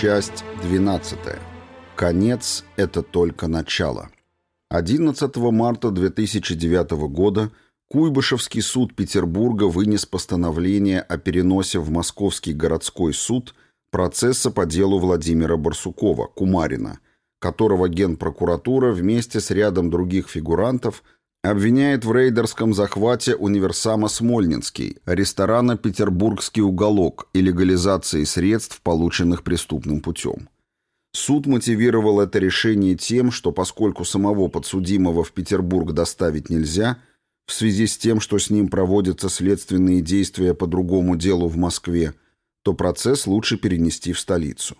Часть 12. Конец – это только начало. 11 марта 2009 года Куйбышевский суд Петербурга вынес постановление о переносе в Московский городской суд процесса по делу Владимира Барсукова, Кумарина, которого Генпрокуратура вместе с рядом других фигурантов – Обвиняет в рейдерском захвате универсама «Смольнинский», ресторана «Петербургский уголок» и легализации средств, полученных преступным путем. Суд мотивировал это решение тем, что поскольку самого подсудимого в Петербург доставить нельзя, в связи с тем, что с ним проводятся следственные действия по другому делу в Москве, то процесс лучше перенести в столицу.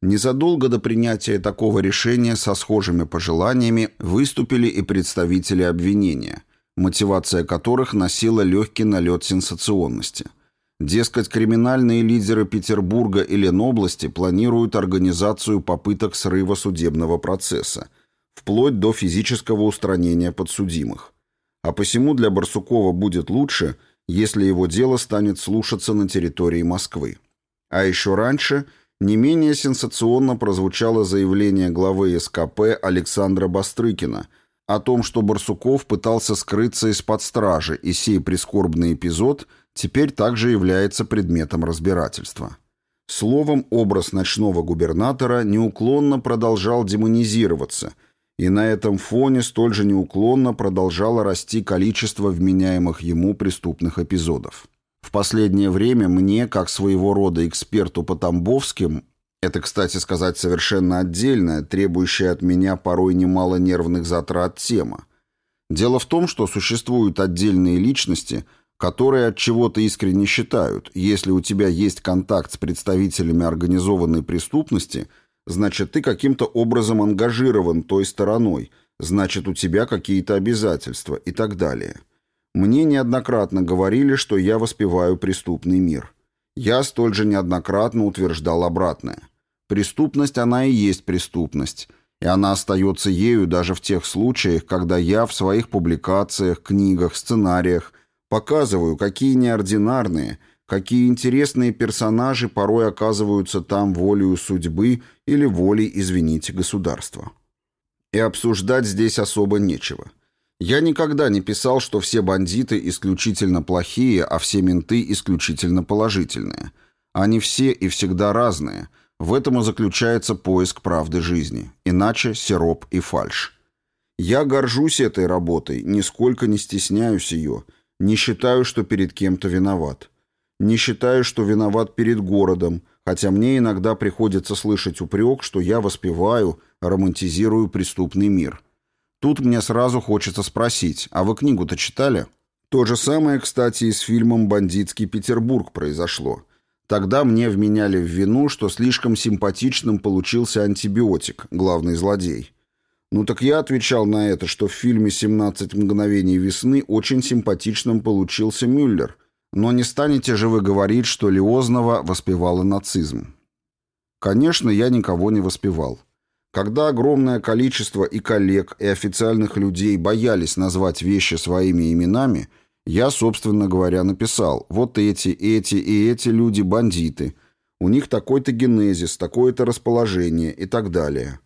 Незадолго до принятия такого решения со схожими пожеланиями выступили и представители обвинения, мотивация которых носила легкий налет сенсационности. Дескать, криминальные лидеры Петербурга и Ленобласти планируют организацию попыток срыва судебного процесса, вплоть до физического устранения подсудимых. А посему для Барсукова будет лучше, если его дело станет слушаться на территории Москвы. А еще раньше – не менее сенсационно прозвучало заявление главы СКП Александра Бастрыкина о том, что Барсуков пытался скрыться из-под стражи, и сей прискорбный эпизод теперь также является предметом разбирательства. Словом, образ ночного губернатора неуклонно продолжал демонизироваться, и на этом фоне столь же неуклонно продолжало расти количество вменяемых ему преступных эпизодов. В последнее время мне, как своего рода эксперту по Тамбовским, это, кстати сказать, совершенно отдельная, требующая от меня порой немало нервных затрат тема. Дело в том, что существуют отдельные личности, которые от чего-то искренне считают, если у тебя есть контакт с представителями организованной преступности, значит, ты каким-то образом ангажирован той стороной, значит, у тебя какие-то обязательства и так далее. Мне неоднократно говорили, что я воспеваю преступный мир. Я столь же неоднократно утверждал обратное. Преступность, она и есть преступность, и она остается ею даже в тех случаях, когда я в своих публикациях, книгах, сценариях показываю, какие неординарные, какие интересные персонажи порой оказываются там волею судьбы или волей, извините, государства. И обсуждать здесь особо нечего. Я никогда не писал, что все бандиты исключительно плохие, а все менты исключительно положительные. Они все и всегда разные. В этом и заключается поиск правды жизни. Иначе сироп и фальш. Я горжусь этой работой, нисколько не стесняюсь ее, не считаю, что перед кем-то виноват. Не считаю, что виноват перед городом, хотя мне иногда приходится слышать упрек, что я воспеваю, романтизирую преступный мир – Тут мне сразу хочется спросить, а вы книгу-то читали? То же самое, кстати, и с фильмом «Бандитский Петербург» произошло. Тогда мне вменяли в вину, что слишком симпатичным получился антибиотик, главный злодей. Ну так я отвечал на это, что в фильме «17 мгновений весны» очень симпатичным получился Мюллер. Но не станете же вы говорить, что Лиознова воспевала нацизм. Конечно, я никого не воспевал. Когда огромное количество и коллег, и официальных людей боялись назвать вещи своими именами, я, собственно говоря, написал «Вот эти, эти и эти люди бандиты. У них такой-то генезис, такое-то расположение и так далее».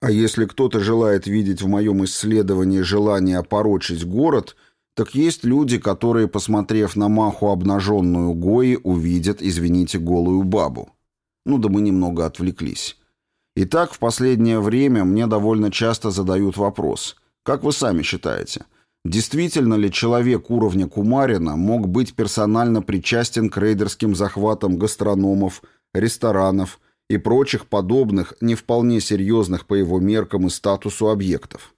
А если кто-то желает видеть в моем исследовании желание опорочить город, так есть люди, которые, посмотрев на маху обнаженную Гои, увидят, извините, голую бабу. Ну да мы немного отвлеклись. Итак, в последнее время мне довольно часто задают вопрос. Как вы сами считаете, действительно ли человек уровня Кумарина мог быть персонально причастен к рейдерским захватам гастрономов, ресторанов и прочих подобных, не вполне серьезных по его меркам и статусу объектов?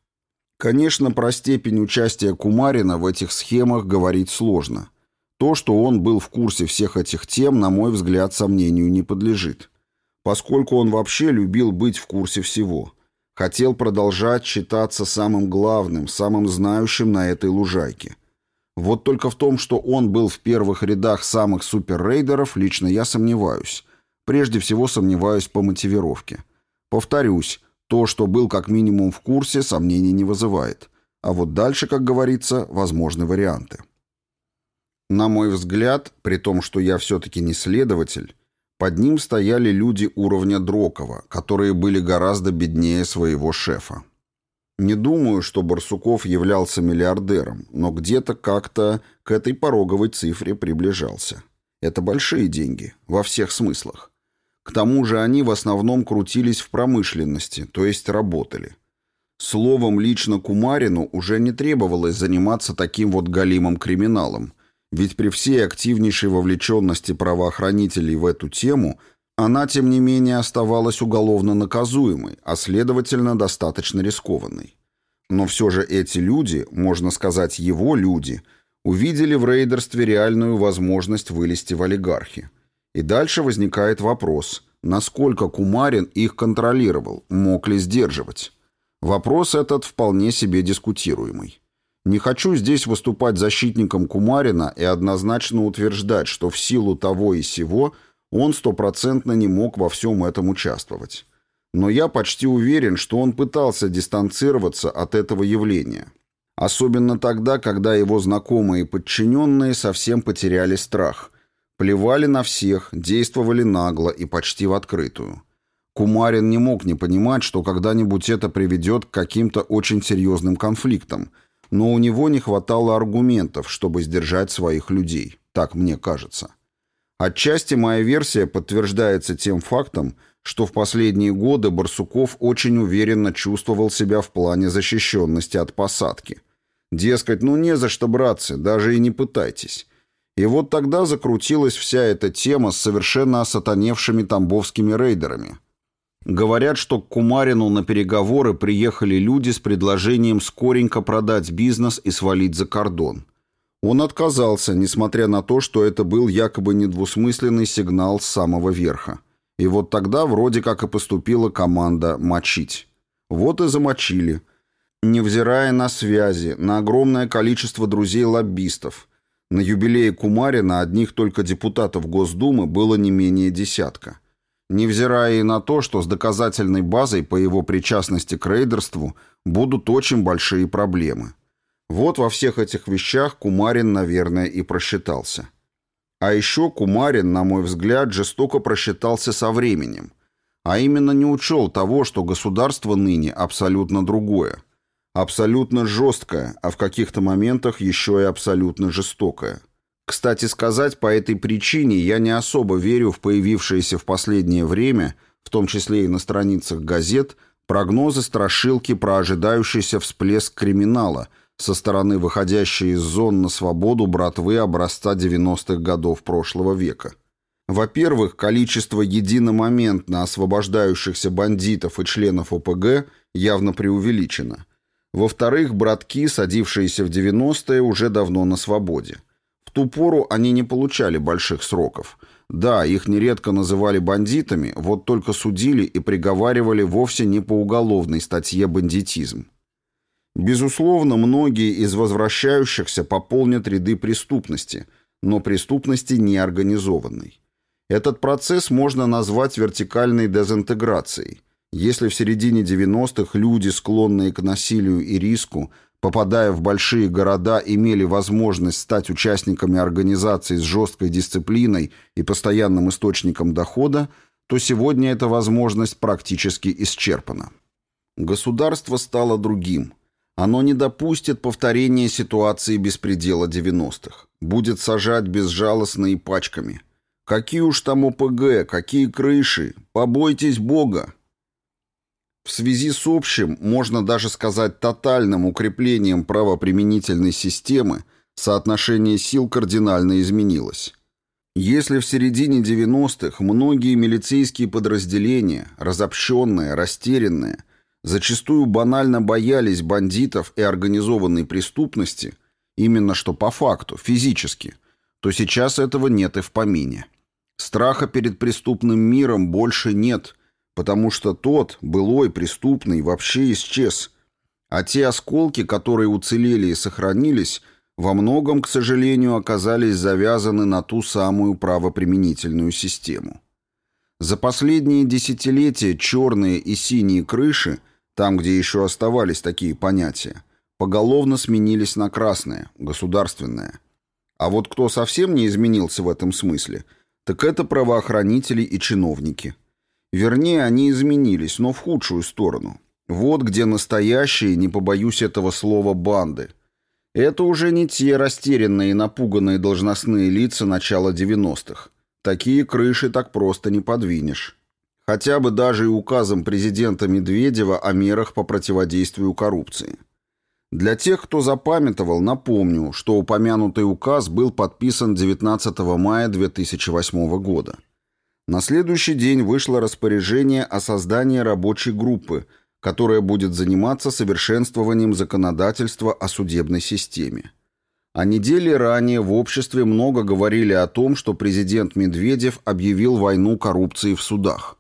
Конечно, про степень участия Кумарина в этих схемах говорить сложно. То, что он был в курсе всех этих тем, на мой взгляд, сомнению не подлежит поскольку он вообще любил быть в курсе всего. Хотел продолжать считаться самым главным, самым знающим на этой лужайке. Вот только в том, что он был в первых рядах самых суперрейдеров, лично я сомневаюсь. Прежде всего сомневаюсь по мотивировке. Повторюсь, то, что был как минимум в курсе, сомнений не вызывает. А вот дальше, как говорится, возможны варианты. На мой взгляд, при том, что я все-таки не следователь, Под ним стояли люди уровня Дрокова, которые были гораздо беднее своего шефа. Не думаю, что Барсуков являлся миллиардером, но где-то как-то к этой пороговой цифре приближался. Это большие деньги, во всех смыслах. К тому же они в основном крутились в промышленности, то есть работали. Словом, лично Кумарину уже не требовалось заниматься таким вот галимым криминалом, ведь при всей активнейшей вовлеченности правоохранителей в эту тему она, тем не менее, оставалась уголовно наказуемой, а следовательно, достаточно рискованной. Но все же эти люди, можно сказать, его люди, увидели в рейдерстве реальную возможность вылезти в олигархи. И дальше возникает вопрос, насколько Кумарин их контролировал, мог ли сдерживать. Вопрос этот вполне себе дискутируемый. Не хочу здесь выступать защитником Кумарина и однозначно утверждать, что в силу того и сего он стопроцентно не мог во всем этом участвовать. Но я почти уверен, что он пытался дистанцироваться от этого явления. Особенно тогда, когда его знакомые и подчиненные совсем потеряли страх – Плевали на всех, действовали нагло и почти в открытую. Кумарин не мог не понимать, что когда-нибудь это приведет к каким-то очень серьезным конфликтам, но у него не хватало аргументов, чтобы сдержать своих людей, так мне кажется. Отчасти моя версия подтверждается тем фактом, что в последние годы Барсуков очень уверенно чувствовал себя в плане защищенности от посадки. Дескать, ну не за что, братцы, даже и не пытайтесь. И вот тогда закрутилась вся эта тема с совершенно осатаневшими тамбовскими рейдерами. Говорят, что к Кумарину на переговоры приехали люди с предложением скоренько продать бизнес и свалить за кордон. Он отказался, несмотря на то, что это был якобы недвусмысленный сигнал с самого верха. И вот тогда вроде как и поступила команда «мочить». Вот и замочили. Невзирая на связи, на огромное количество друзей-лоббистов – на юбилее Кумарина одних только депутатов Госдумы было не менее десятка. Невзирая и на то, что с доказательной базой по его причастности к рейдерству будут очень большие проблемы. Вот во всех этих вещах Кумарин, наверное, и просчитался. А еще Кумарин, на мой взгляд, жестоко просчитался со временем, а именно не учел того, что государство ныне абсолютно другое – Абсолютно жесткая, а в каких-то моментах еще и абсолютно жестокая. Кстати сказать, по этой причине я не особо верю в появившиеся в последнее время, в том числе и на страницах газет, прогнозы страшилки про ожидающийся всплеск криминала со стороны выходящей из зон на свободу братвы образца 90-х годов прошлого века. Во-первых, количество единомоментно освобождающихся бандитов и членов ОПГ явно преувеличено. Во-вторых, братки, садившиеся в 90-е, уже давно на свободе. В ту пору они не получали больших сроков. Да, их нередко называли бандитами, вот только судили и приговаривали вовсе не по уголовной статье «бандитизм». Безусловно, многие из возвращающихся пополнят ряды преступности, но преступности неорганизованной. Этот процесс можно назвать вертикальной дезинтеграцией – если в середине 90-х люди, склонные к насилию и риску, попадая в большие города, имели возможность стать участниками организаций с жесткой дисциплиной и постоянным источником дохода, то сегодня эта возможность практически исчерпана. Государство стало другим. Оно не допустит повторения ситуации беспредела 90-х. Будет сажать безжалостно и пачками. Какие уж там ОПГ, какие крыши. Побойтесь Бога. В связи с общим, можно даже сказать тотальным укреплением правоприменительной системы, соотношение сил кардинально изменилось. Если в середине 90-х многие милицейские подразделения, разобщенные, растерянные, зачастую банально боялись бандитов и организованной преступности, именно что по факту, физически, то сейчас этого нет и в помине. Страха перед преступным миром больше нет, потому что тот, былой, преступный, вообще исчез. А те осколки, которые уцелели и сохранились, во многом, к сожалению, оказались завязаны на ту самую правоприменительную систему. За последние десятилетия черные и синие крыши, там, где еще оставались такие понятия, поголовно сменились на красные, государственные. А вот кто совсем не изменился в этом смысле – так это правоохранители и чиновники. Вернее, они изменились, но в худшую сторону. Вот где настоящие, не побоюсь этого слова, банды. Это уже не те растерянные и напуганные должностные лица начала 90-х. Такие крыши так просто не подвинешь. Хотя бы даже и указом президента Медведева о мерах по противодействию коррупции. Для тех, кто запамятовал, напомню, что упомянутый указ был подписан 19 мая 2008 года. На следующий день вышло распоряжение о создании рабочей группы, которая будет заниматься совершенствованием законодательства о судебной системе. А недели ранее в обществе много говорили о том, что президент Медведев объявил войну коррупции в судах.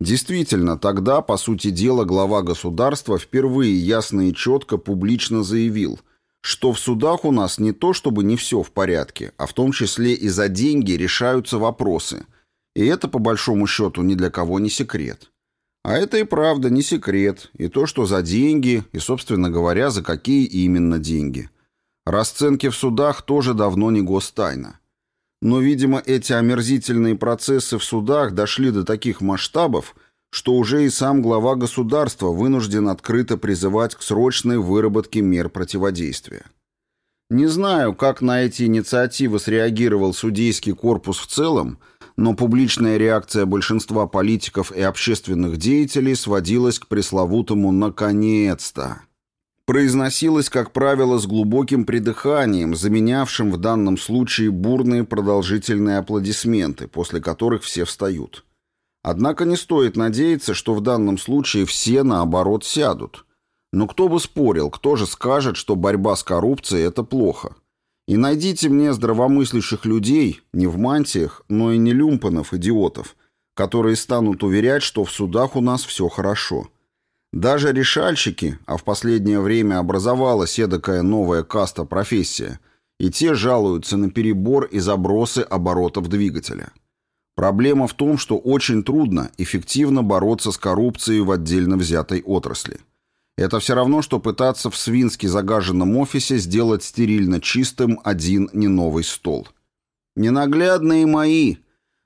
Действительно, тогда, по сути дела, глава государства впервые ясно и четко публично заявил, что в судах у нас не то чтобы не все в порядке, а в том числе и за деньги решаются вопросы. И это, по большому счету, ни для кого не секрет. А это и правда не секрет, и то, что за деньги, и, собственно говоря, за какие именно деньги. Расценки в судах тоже давно не гостайна. Но, видимо, эти омерзительные процессы в судах дошли до таких масштабов, что уже и сам глава государства вынужден открыто призывать к срочной выработке мер противодействия. Не знаю, как на эти инициативы среагировал судейский корпус в целом, но публичная реакция большинства политиков и общественных деятелей сводилась к пресловутому «наконец-то» произносилось, как правило, с глубоким придыханием, заменявшим в данном случае бурные продолжительные аплодисменты, после которых все встают. Однако не стоит надеяться, что в данном случае все, наоборот, сядут. Но кто бы спорил, кто же скажет, что борьба с коррупцией – это плохо? И найдите мне здравомыслящих людей, не в мантиях, но и не люмпанов, идиотов, которые станут уверять, что в судах у нас все хорошо – даже решальщики, а в последнее время образовалась эдакая новая каста-профессия, и те жалуются на перебор и забросы оборотов двигателя. Проблема в том, что очень трудно эффективно бороться с коррупцией в отдельно взятой отрасли. Это все равно, что пытаться в свински загаженном офисе сделать стерильно чистым один не новый стол. Ненаглядные мои.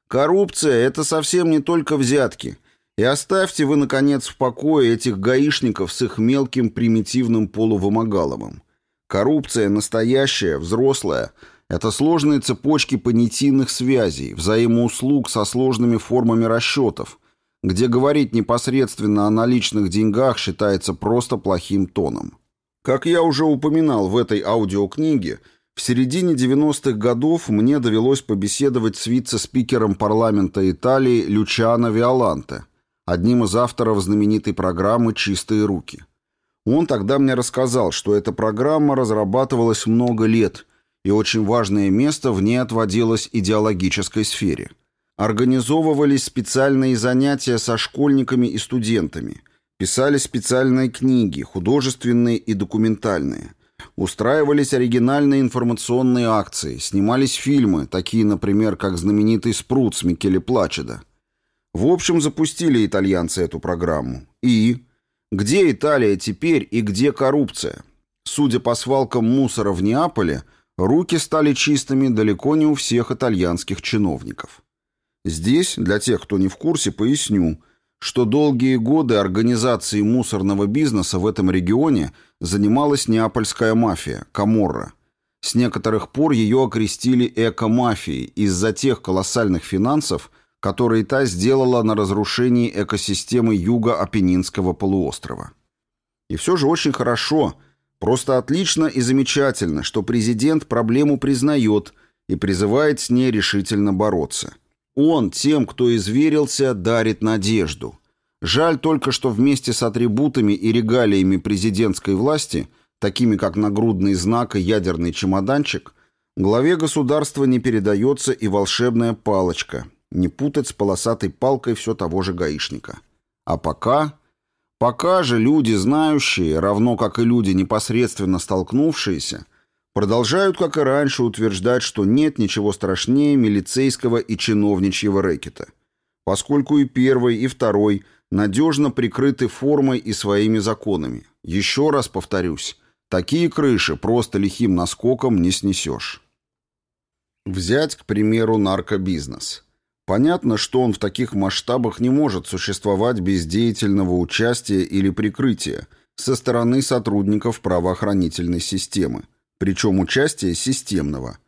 Коррупция – это совсем не только взятки – и оставьте вы, наконец, в покое этих гаишников с их мелким примитивным полувымогаловым. Коррупция настоящая, взрослая – это сложные цепочки понятийных связей, взаимоуслуг со сложными формами расчетов, где говорить непосредственно о наличных деньгах считается просто плохим тоном. Как я уже упоминал в этой аудиокниге, в середине 90-х годов мне довелось побеседовать с вице-спикером парламента Италии Лючано Виоланте – одним из авторов знаменитой программы «Чистые руки». Он тогда мне рассказал, что эта программа разрабатывалась много лет, и очень важное место в ней отводилось идеологической сфере. Организовывались специальные занятия со школьниками и студентами, писали специальные книги, художественные и документальные, устраивались оригинальные информационные акции, снимались фильмы, такие, например, как знаменитый «Спрут» с Микеле Плачеда – в общем, запустили итальянцы эту программу. И? Где Италия теперь и где коррупция? Судя по свалкам мусора в Неаполе, руки стали чистыми далеко не у всех итальянских чиновников. Здесь, для тех, кто не в курсе, поясню, что долгие годы организацией мусорного бизнеса в этом регионе занималась неапольская мафия, Каморра. С некоторых пор ее окрестили эко-мафией из-за тех колоссальных финансов, которые та сделала на разрушении экосистемы юга Апеннинского полуострова. И все же очень хорошо, просто отлично и замечательно, что президент проблему признает и призывает с ней решительно бороться. Он тем, кто изверился, дарит надежду. Жаль только, что вместе с атрибутами и регалиями президентской власти, такими как нагрудный знак и ядерный чемоданчик, главе государства не передается и волшебная палочка, не путать с полосатой палкой все того же гаишника. А пока... Пока же люди, знающие, равно как и люди, непосредственно столкнувшиеся, продолжают, как и раньше, утверждать, что нет ничего страшнее милицейского и чиновничьего рэкета, поскольку и первый, и второй надежно прикрыты формой и своими законами. Еще раз повторюсь, такие крыши просто лихим наскоком не снесешь. Взять, к примеру, наркобизнес – Понятно, что он в таких масштабах не может существовать без деятельного участия или прикрытия со стороны сотрудников правоохранительной системы, причем участия системного.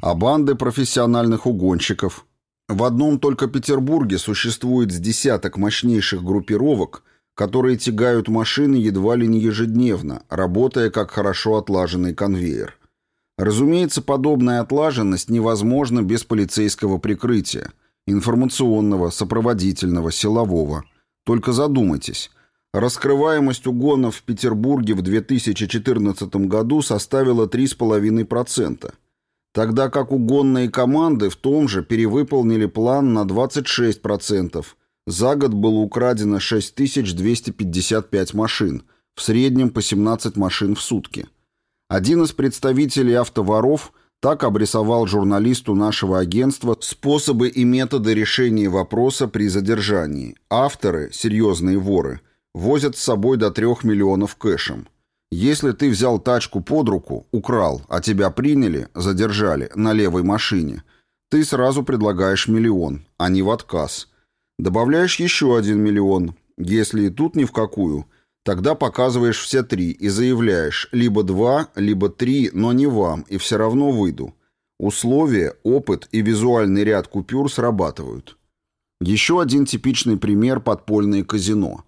А банды профессиональных угонщиков. В одном только Петербурге существует с десяток мощнейших группировок, которые тягают машины едва ли не ежедневно, работая как хорошо отлаженный конвейер. Разумеется, подобная отлаженность невозможна без полицейского прикрытия – информационного, сопроводительного, силового. Только задумайтесь. Раскрываемость угонов в Петербурге в 2014 году составила 3,5%, тогда как угонные команды в том же перевыполнили план на 26%. За год было украдено 6255 машин, в среднем по 17 машин в сутки. Один из представителей автоворов – так обрисовал журналисту нашего агентства способы и методы решения вопроса при задержании. Авторы, серьезные воры, возят с собой до трех миллионов кэшем. Если ты взял тачку под руку, украл, а тебя приняли, задержали на левой машине, ты сразу предлагаешь миллион, а не в отказ. Добавляешь еще один миллион. Если и тут ни в какую – Тогда показываешь все три и заявляешь либо два, либо три, но не вам, и все равно выйду. Условия, опыт и визуальный ряд купюр срабатывают. Еще один типичный пример – подпольные казино.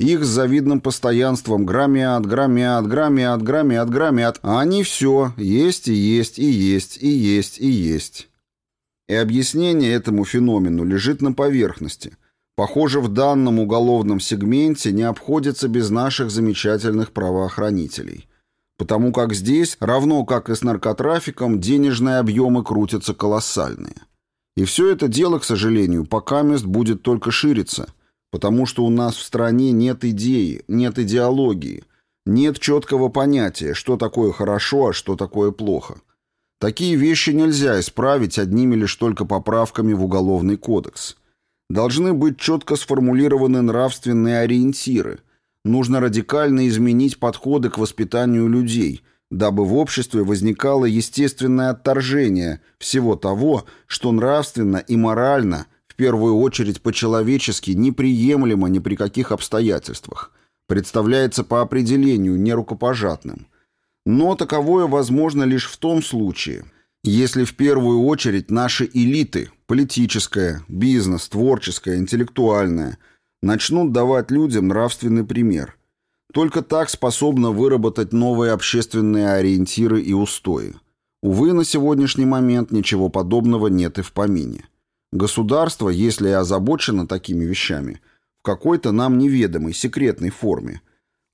Их с завидным постоянством громят, громят, громят, громят, громят, а они все есть и есть и есть и есть и есть. И объяснение этому феномену лежит на поверхности – Похоже, в данном уголовном сегменте не обходится без наших замечательных правоохранителей. Потому как здесь, равно как и с наркотрафиком, денежные объемы крутятся колоссальные. И все это дело, к сожалению, пока мест будет только шириться, потому что у нас в стране нет идеи, нет идеологии, нет четкого понятия, что такое хорошо, а что такое плохо. Такие вещи нельзя исправить одними лишь только поправками в Уголовный кодекс – Должны быть четко сформулированы нравственные ориентиры. Нужно радикально изменить подходы к воспитанию людей, дабы в обществе возникало естественное отторжение всего того, что нравственно и морально, первую очередь по-человечески, неприемлемо ни при каких обстоятельствах, представляется по определению нерукопожатным. Но таковое возможно лишь в том случае – если в первую очередь наши элиты, политическая, бизнес, творческая, интеллектуальная, начнут давать людям нравственный пример. Только так способно выработать новые общественные ориентиры и устои. Увы, на сегодняшний момент ничего подобного нет и в помине. Государство, если и озабочено такими вещами, в какой-то нам неведомой, секретной форме.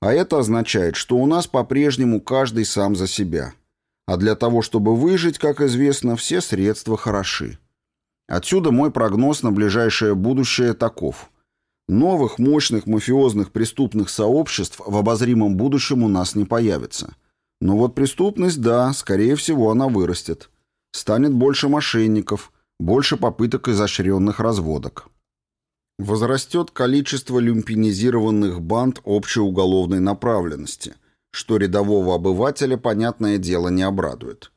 А это означает, что у нас по-прежнему каждый сам за себя – а для того, чтобы выжить, как известно, все средства хороши. Отсюда мой прогноз на ближайшее будущее таков. Новых мощных мафиозных преступных сообществ в обозримом будущем у нас не появится. Но вот преступность, да, скорее всего, она вырастет. Станет больше мошенников, больше попыток изощренных разводок. Возрастет количество люмпинизированных банд общеуголовной направленности – что рядового обывателя, понятное дело, не обрадует.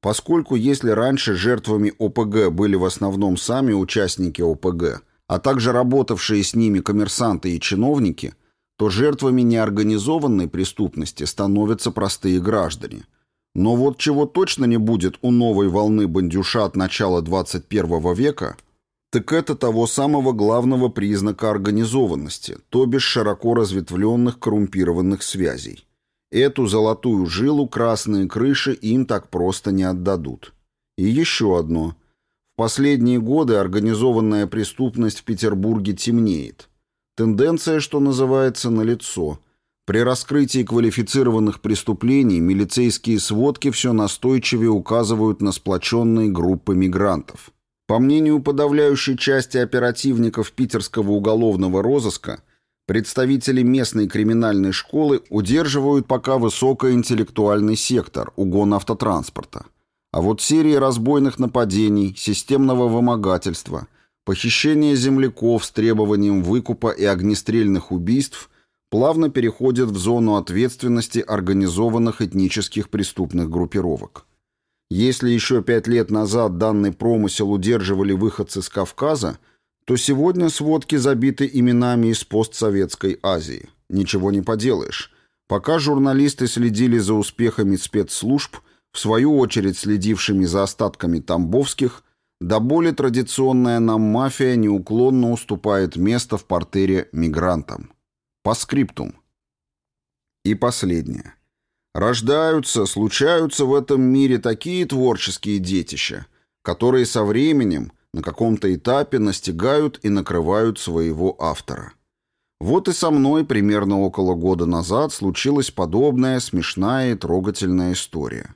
Поскольку если раньше жертвами ОПГ были в основном сами участники ОПГ, а также работавшие с ними коммерсанты и чиновники, то жертвами неорганизованной преступности становятся простые граждане. Но вот чего точно не будет у новой волны бандюшат начала 21 века, так это того самого главного признака организованности, то бишь широко разветвленных коррумпированных связей. Эту золотую жилу красные крыши им так просто не отдадут. И еще одно. В последние годы организованная преступность в Петербурге темнеет. Тенденция, что называется, налицо. При раскрытии квалифицированных преступлений милицейские сводки все настойчивее указывают на сплоченные группы мигрантов. По мнению подавляющей части оперативников питерского уголовного розыска, Представители местной криминальной школы удерживают пока высокоинтеллектуальный сектор, угон автотранспорта. А вот серии разбойных нападений, системного вымогательства, похищения земляков с требованием выкупа и огнестрельных убийств плавно переходят в зону ответственности организованных этнических преступных группировок. Если еще пять лет назад данный промысел удерживали выходцы с Кавказа, то сегодня сводки забиты именами из постсоветской Азии. Ничего не поделаешь. Пока журналисты следили за успехами спецслужб, в свою очередь следившими за остатками Тамбовских, да более традиционная нам мафия неуклонно уступает место в портере мигрантам. По скриптум. И последнее. Рождаются, случаются в этом мире такие творческие детища, которые со временем на каком-то этапе настигают и накрывают своего автора. Вот и со мной примерно около года назад случилась подобная смешная и трогательная история.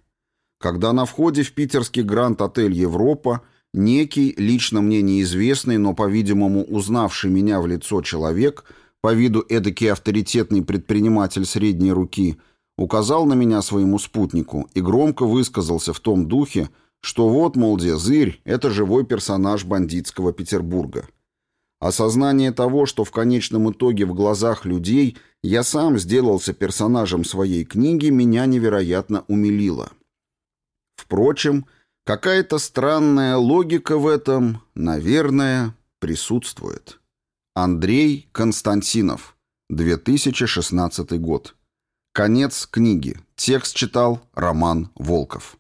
Когда на входе в питерский гранд-отель «Европа» некий, лично мне неизвестный, но, по-видимому, узнавший меня в лицо человек, по виду эдакий авторитетный предприниматель средней руки – указал на меня своему спутнику и громко высказался в том духе, что вот, мол, где зырь — это живой персонаж бандитского Петербурга. Осознание того, что в конечном итоге в глазах людей я сам сделался персонажем своей книги, меня невероятно умилило. Впрочем, какая-то странная логика в этом, наверное, присутствует. Андрей Константинов, 2016 год. Конец книги. Текст читал Роман Волков.